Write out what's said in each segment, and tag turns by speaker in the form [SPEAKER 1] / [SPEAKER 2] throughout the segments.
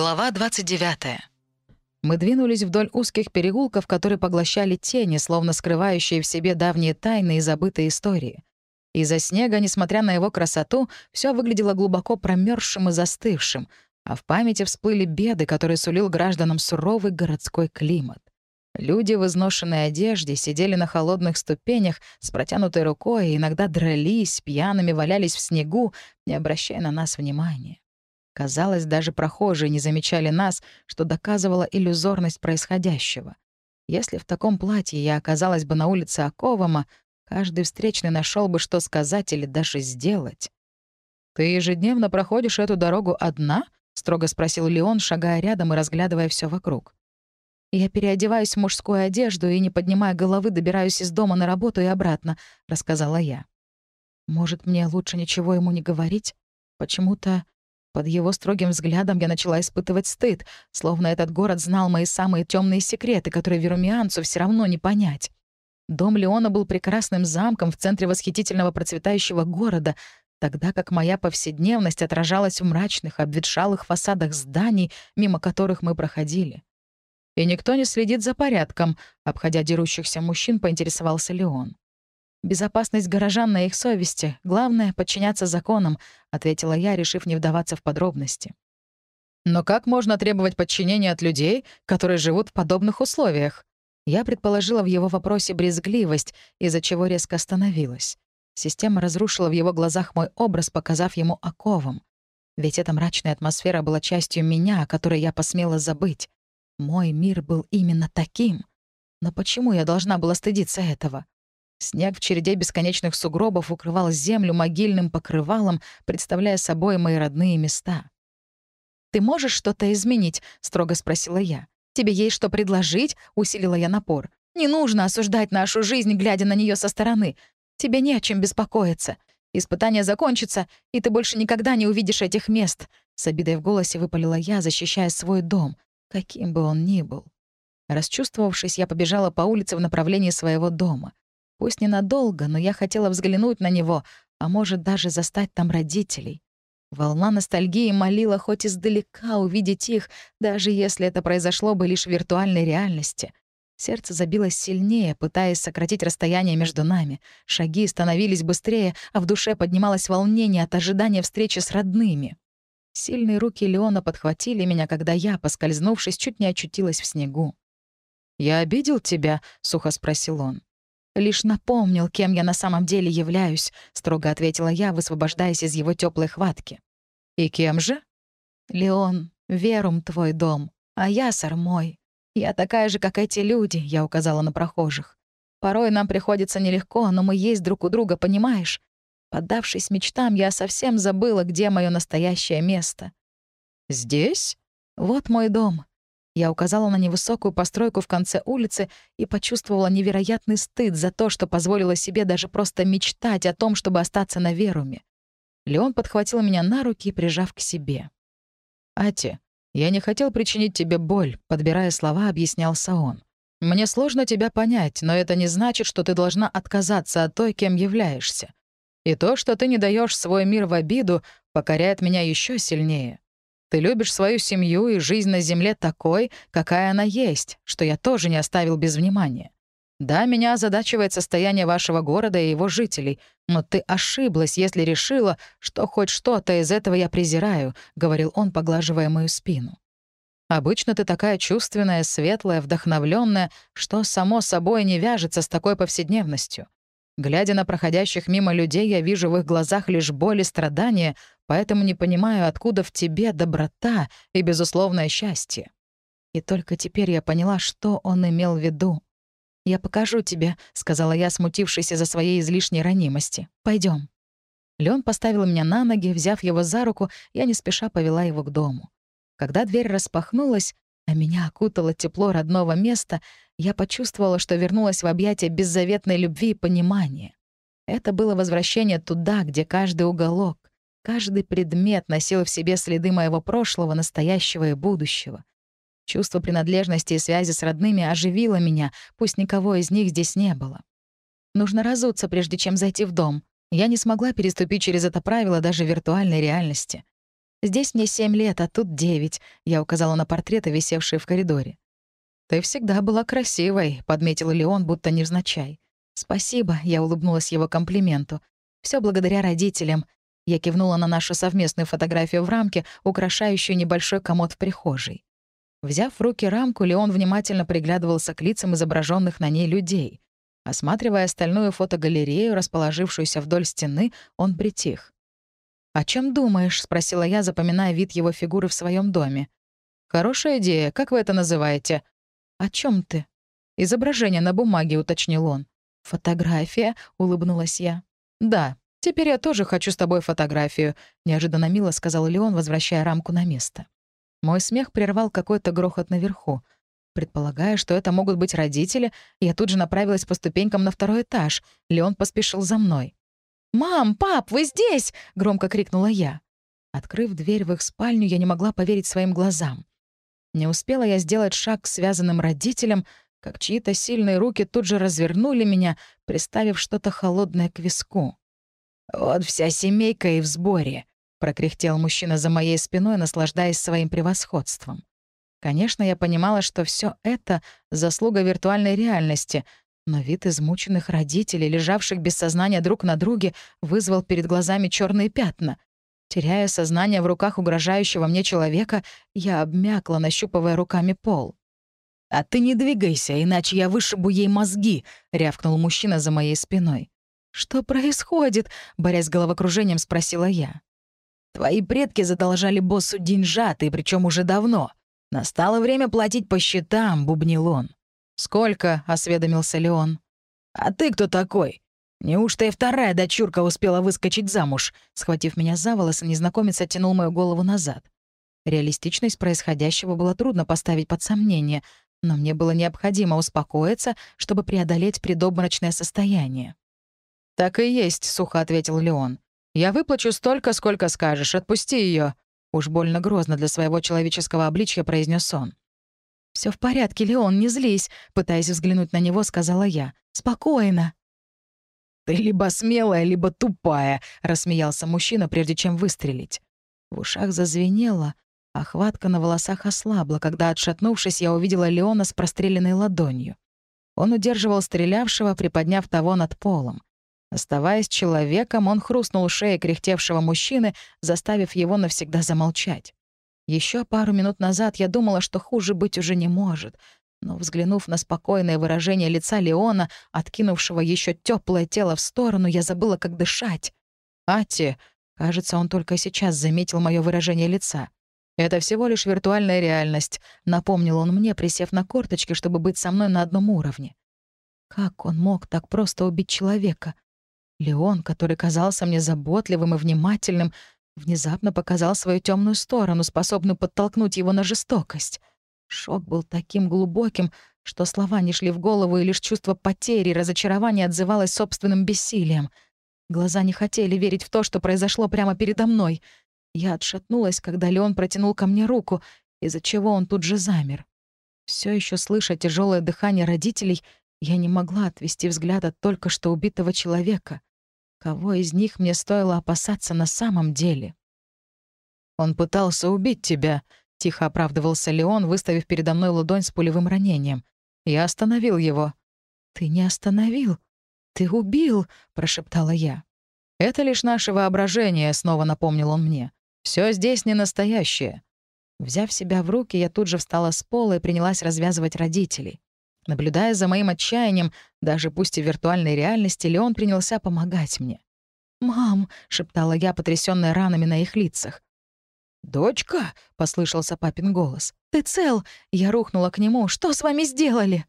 [SPEAKER 1] Глава 29.
[SPEAKER 2] Мы двинулись вдоль узких переулков, которые поглощали тени, словно скрывающие в себе давние тайны и забытые истории. Из-за снега, несмотря на его красоту, все выглядело глубоко промерзшим и застывшим, а в памяти всплыли беды, которые сулил гражданам суровый городской климат. Люди в изношенной одежде сидели на холодных ступенях с протянутой рукой и иногда дрались, пьяными валялись в снегу, не обращая на нас внимания. Казалось, даже прохожие не замечали нас, что доказывало иллюзорность происходящего. Если в таком платье я оказалась бы на улице Аковама, каждый встречный нашел бы, что сказать или даже сделать. «Ты ежедневно проходишь эту дорогу одна?» — строго спросил Леон, шагая рядом и разглядывая все вокруг. «Я переодеваюсь в мужскую одежду и, не поднимая головы, добираюсь из дома на работу и обратно», — рассказала я. «Может, мне лучше ничего ему не говорить? Почему-то под его строгим взглядом я начала испытывать стыд, словно этот город знал мои самые темные секреты, которые верумианцу все равно не понять. Дом Леона был прекрасным замком в центре восхитительного процветающего города, тогда как моя повседневность отражалась в мрачных, обветшалых фасадах зданий, мимо которых мы проходили. «И никто не следит за порядком», — обходя дерущихся мужчин, поинтересовался Леон. «Безопасность горожан на их совести. Главное — подчиняться законам», — ответила я, решив не вдаваться в подробности. «Но как можно требовать подчинения от людей, которые живут в подобных условиях?» Я предположила в его вопросе брезгливость, из-за чего резко остановилась. Система разрушила в его глазах мой образ, показав ему оковом. Ведь эта мрачная атмосфера была частью меня, о которой я посмела забыть. Мой мир был именно таким. Но почему я должна была стыдиться этого? Снег в череде бесконечных сугробов укрывал землю могильным покрывалом, представляя собой мои родные места. «Ты можешь что-то изменить?» — строго спросила я. «Тебе есть что предложить?» — усилила я напор. «Не нужно осуждать нашу жизнь, глядя на нее со стороны. Тебе не о чем беспокоиться. Испытание закончится, и ты больше никогда не увидишь этих мест», — с обидой в голосе выпалила я, защищая свой дом, каким бы он ни был. Расчувствовавшись, я побежала по улице в направлении своего дома. Пусть ненадолго, но я хотела взглянуть на него, а может, даже застать там родителей. Волна ностальгии молила хоть издалека увидеть их, даже если это произошло бы лишь в виртуальной реальности. Сердце забилось сильнее, пытаясь сократить расстояние между нами. Шаги становились быстрее, а в душе поднималось волнение от ожидания встречи с родными. Сильные руки Леона подхватили меня, когда я, поскользнувшись, чуть не очутилась в снегу. «Я обидел тебя?» — сухо спросил он. «Лишь напомнил, кем я на самом деле являюсь», — строго ответила я, высвобождаясь из его теплой хватки. «И кем же?» «Леон, Верум твой дом, а я мой. Я такая же, как эти люди», — я указала на прохожих. «Порой нам приходится нелегко, но мы есть друг у друга, понимаешь? Поддавшись мечтам, я совсем забыла, где мое настоящее место».
[SPEAKER 1] «Здесь?»
[SPEAKER 2] «Вот мой дом. Я указала на невысокую постройку в конце улицы и почувствовала невероятный стыд за то, что позволила себе даже просто мечтать о том, чтобы остаться на Веруме. Леон подхватил меня на руки, прижав к себе.
[SPEAKER 1] «Ати, я не хотел причинить тебе боль», — подбирая слова, объяснялся он. «Мне сложно тебя понять, но это не значит, что ты должна отказаться от той, кем являешься. И то, что ты не даешь свой мир в обиду, покоряет меня еще сильнее. Ты любишь свою семью и жизнь на земле такой, какая она есть, что я тоже не оставил без внимания. Да, меня озадачивает состояние вашего города и его жителей, но ты ошиблась, если решила, что хоть что-то из этого я презираю», — говорил он, поглаживая мою спину. «Обычно ты такая чувственная, светлая, вдохновленная, что само собой не вяжется с такой повседневностью. Глядя на проходящих мимо людей, я вижу в их глазах лишь боль и страдания, поэтому не понимаю, откуда в тебе доброта и безусловное счастье. И только теперь я поняла, что он имел в виду. «Я покажу тебе», — сказала я, смутившись из-за своей излишней ранимости. Пойдем. Леон поставил меня на ноги, взяв его за руку, я не спеша повела его к дому. Когда дверь распахнулась, а меня окутало тепло родного места, я почувствовала, что вернулась в объятия беззаветной любви и понимания. Это было возвращение туда, где каждый уголок, каждый предмет носил в себе следы моего прошлого, настоящего и будущего. Чувство принадлежности и связи с родными оживило меня, пусть никого из них здесь не было. Нужно разуться, прежде чем зайти в дом. Я не смогла переступить через это правило даже в виртуальной реальности.
[SPEAKER 2] Здесь мне семь лет, а тут девять», — я указала на портреты, висевшие в коридоре.
[SPEAKER 1] «Ты всегда была красивой», — подметил Леон, будто невзначай.
[SPEAKER 2] «Спасибо», — я улыбнулась его комплименту. Все благодаря родителям». Я кивнула на нашу совместную фотографию в рамке, украшающую небольшой комод в прихожей. Взяв в руки рамку, Леон внимательно приглядывался к лицам изображенных на ней людей. Осматривая остальную фотогалерею, расположившуюся вдоль стены, он притих. «О чем думаешь?» — спросила я, запоминая вид его фигуры в своем доме.
[SPEAKER 1] «Хорошая идея. Как вы это называете?»
[SPEAKER 2] «О чем ты?»
[SPEAKER 1] «Изображение на бумаге», — уточнил он.
[SPEAKER 2] «Фотография?» — улыбнулась я.
[SPEAKER 1] «Да, теперь я тоже хочу с тобой фотографию», — неожиданно мило сказал Леон, возвращая рамку на место. Мой смех прервал какой-то грохот наверху. Предполагая, что это могут быть родители, я тут же направилась по ступенькам на второй этаж. Леон поспешил за мной.
[SPEAKER 2] «Мам, пап, вы здесь!» — громко крикнула я. Открыв дверь в их спальню, я не могла поверить своим глазам. Не успела я сделать шаг к связанным родителям, как чьи-то сильные руки тут же развернули меня, приставив что-то холодное к виску. «Вот вся семейка и в сборе», — прокряхтел мужчина за моей спиной, наслаждаясь своим превосходством. Конечно, я понимала, что все это — заслуга виртуальной реальности, но вид измученных родителей, лежавших без сознания друг на друге, вызвал перед глазами черные пятна. Теряя сознание в руках угрожающего мне человека, я обмякла, нащупывая руками пол.
[SPEAKER 1] «А ты не двигайся, иначе я вышибу ей мозги», — рявкнул мужчина за моей спиной.
[SPEAKER 2] «Что происходит?» — борясь с головокружением, спросила я.
[SPEAKER 1] «Твои предки задолжали боссу деньжаты, причем уже давно. Настало время платить по счетам», — бубнил он.
[SPEAKER 2] «Сколько?» — осведомился Леон.
[SPEAKER 1] «А ты кто такой? Неужто и вторая дочурка успела выскочить замуж?» Схватив меня за волосы, незнакомец оттянул мою голову назад.
[SPEAKER 2] Реалистичность происходящего было трудно поставить под сомнение, но мне было необходимо успокоиться, чтобы преодолеть предобморочное состояние.
[SPEAKER 1] «Так и есть», — сухо ответил Леон. «Я выплачу столько, сколько скажешь. Отпусти ее. Уж больно грозно для своего человеческого обличья произнес он.
[SPEAKER 2] Все в порядке, Леон, не злись», — пытаясь взглянуть на него, сказала я. «Спокойно».
[SPEAKER 1] «Ты либо смелая, либо тупая», — рассмеялся мужчина, прежде чем выстрелить.
[SPEAKER 2] В ушах зазвенело, а хватка на волосах ослабла, когда, отшатнувшись, я увидела Леона с простреленной ладонью. Он удерживал стрелявшего, приподняв того над полом. Оставаясь человеком, он хрустнул шеей кряхтевшего мужчины, заставив его навсегда замолчать. Еще пару минут назад я думала, что хуже быть уже не может. Но, взглянув на спокойное выражение лица Леона, откинувшего еще теплое тело в сторону, я забыла, как дышать. «Ати!» Кажется, он только сейчас заметил мое выражение лица. «Это всего лишь виртуальная реальность», — напомнил он мне, присев на корточки, чтобы быть со мной на одном уровне. Как он мог так просто убить человека? Леон, который казался мне заботливым и внимательным, внезапно показал свою темную сторону, способную подтолкнуть его на жестокость. Шок был таким глубоким, что слова не шли в голову, и лишь чувство потери и разочарования отзывалось собственным бессилием. Глаза не хотели верить в то, что произошло прямо передо мной — я отшатнулась, когда Леон протянул ко мне руку, из-за чего он тут же замер. Все еще слыша тяжелое дыхание родителей, я не могла отвести взгляд от только что убитого человека. Кого из них мне стоило опасаться на самом деле?
[SPEAKER 1] «Он пытался убить тебя», — тихо оправдывался Леон, выставив передо мной ладонь с пулевым ранением. «Я остановил его».
[SPEAKER 2] «Ты не остановил. Ты убил», — прошептала я.
[SPEAKER 1] «Это лишь наше воображение», — снова напомнил он мне. Все здесь не настоящее».
[SPEAKER 2] Взяв себя в руки, я тут же встала с пола и принялась развязывать родителей. Наблюдая за моим отчаянием, даже пусть и виртуальной реальности, Леон принялся помогать мне. «Мам!» — шептала я, потрясённая ранами на их лицах.
[SPEAKER 1] «Дочка!» — послышался папин голос.
[SPEAKER 2] «Ты цел?» Я рухнула к нему. «Что с вами сделали?»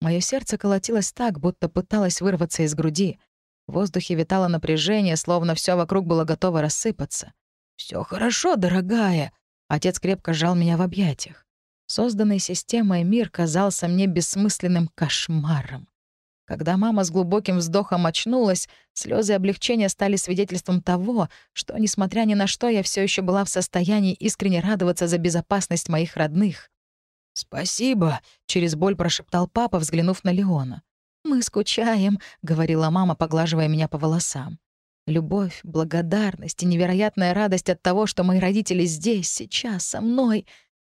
[SPEAKER 2] Моё сердце колотилось так, будто пыталось вырваться из груди. В воздухе витало напряжение, словно всё вокруг было готово рассыпаться.
[SPEAKER 1] Все хорошо, дорогая». Отец крепко сжал меня в объятиях.
[SPEAKER 2] Созданный системой мир казался мне бессмысленным кошмаром. Когда мама с глубоким вздохом очнулась, слезы облегчения стали свидетельством того, что, несмотря ни на что, я все еще была в состоянии искренне радоваться за безопасность моих родных.
[SPEAKER 1] «Спасибо», — через боль прошептал папа, взглянув на Леона.
[SPEAKER 2] «Мы скучаем», — говорила мама, поглаживая меня по волосам. Любовь, благодарность и невероятная радость от того, что мои родители здесь, сейчас, со мной.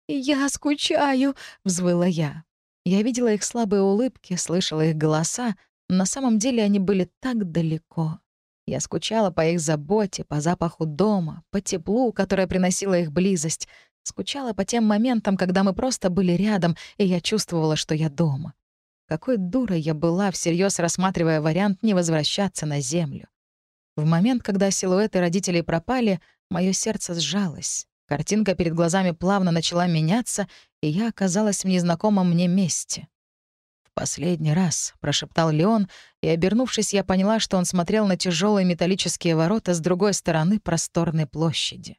[SPEAKER 2] Я скучаю, — взвыла я. Я видела их слабые улыбки, слышала их голоса, на самом деле они были так далеко. Я скучала по их заботе, по запаху дома, по теплу, которое приносила их близость. Скучала по тем моментам, когда мы просто были рядом, и я чувствовала, что я дома. Какой дурой я была, всерьез рассматривая вариант не возвращаться на Землю. В момент, когда силуэты родителей пропали, мое сердце сжалось. Картинка перед глазами плавно начала меняться, и я оказалась в незнакомом мне месте. «В последний раз», — прошептал Леон, и, обернувшись, я поняла, что он смотрел на тяжелые металлические ворота с другой стороны просторной площади.